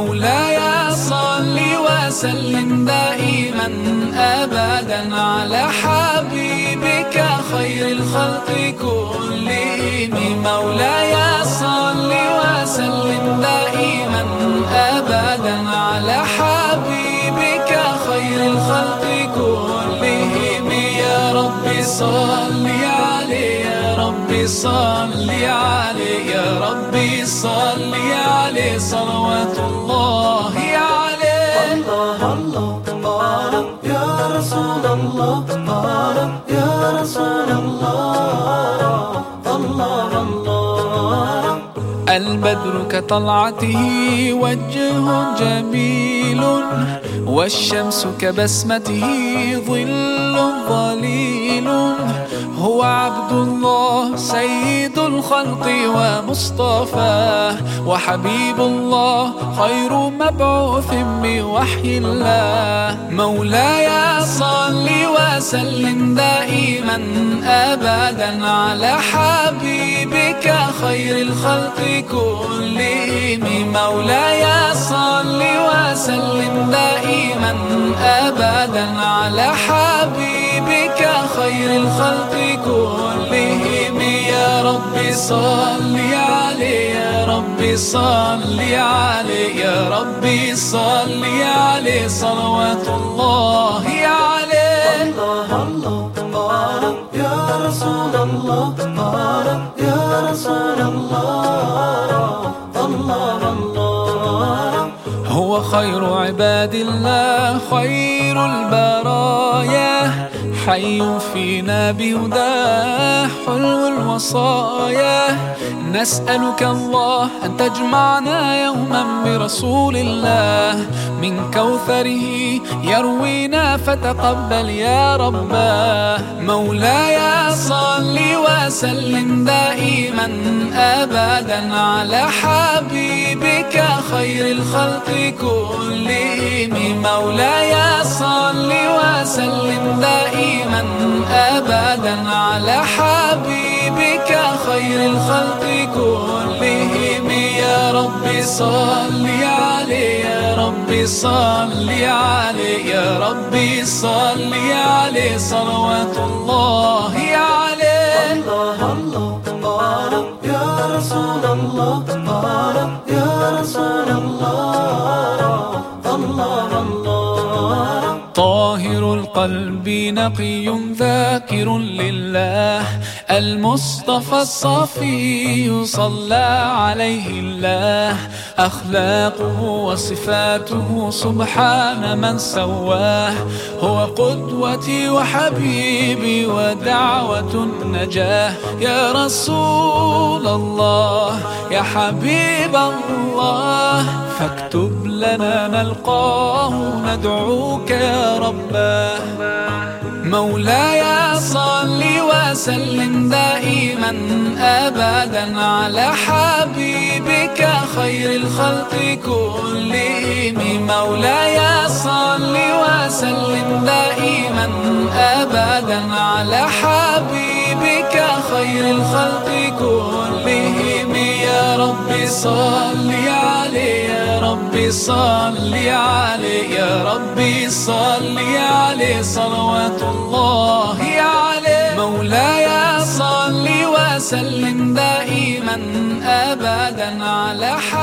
مولاي صل وسلم دائما أبدا على حبيبك خير الخلق كلهم. مولاي صل وسلم دائما أبدا على حبيبك خير الخلق كلهم. يا رب صل عليه يا رب صل عليه يا رب صل عليه. صلوات الله البدر كطلعته وجه جميل والشمس كبسمته ظل ظليل هو عبد الله سيد الخلق ومصطفاه وحبيب الله خير مبعوث بوحي الله مولاي صل وسلم دائما أبدا على حبيبك خير الخلق كلهم. مولاي صل وسلم دائما ابدا على حبيبك خير الخلق كلهم. يا رب صل عليه يا رب صل عليه يا رب صل عليه. صلوات الله عليه. الله الله يا رسول الله رسول الله الله الله هو خير عباد الله خير البرايا. حي فينا بهداه حلو الوصايا. نسألك الله أن تجمعنا يوما برسول الله. من كوثره يروينا فتقبل يا رباه مولاي صل وسلم دائما أبدا على حبيبك خير الخلق كلهم. مولاي صل يا رب صل عليه يا رب صل عليه يا رب صل عليه صلوات الله عليه. الله الله الله يا رسول الله الله يا رسول الله الله الله. طاهر القلب نقي ذاكر لله المصطفى الصفي صلى عليه الله. أخلاقه وصفاته سبحان من سواه. هو قدوتي وحبيبي ودعوة النجاة. يا رسول الله يا حبيب الله فاكتب لنا نلقاه ندعوك يا رباه مولاي صل وسلم دائما ابدا على حبيبك خير الخلق كلهم. مولاي صل وسلم دائما ابدا على حبيبك خير الخلق كلهم. يا رب صل عليه يا رب صل عليه يا رب صل عليه صلوات الله عليه مولاي صل وسلم دائما ابدا على حبيبك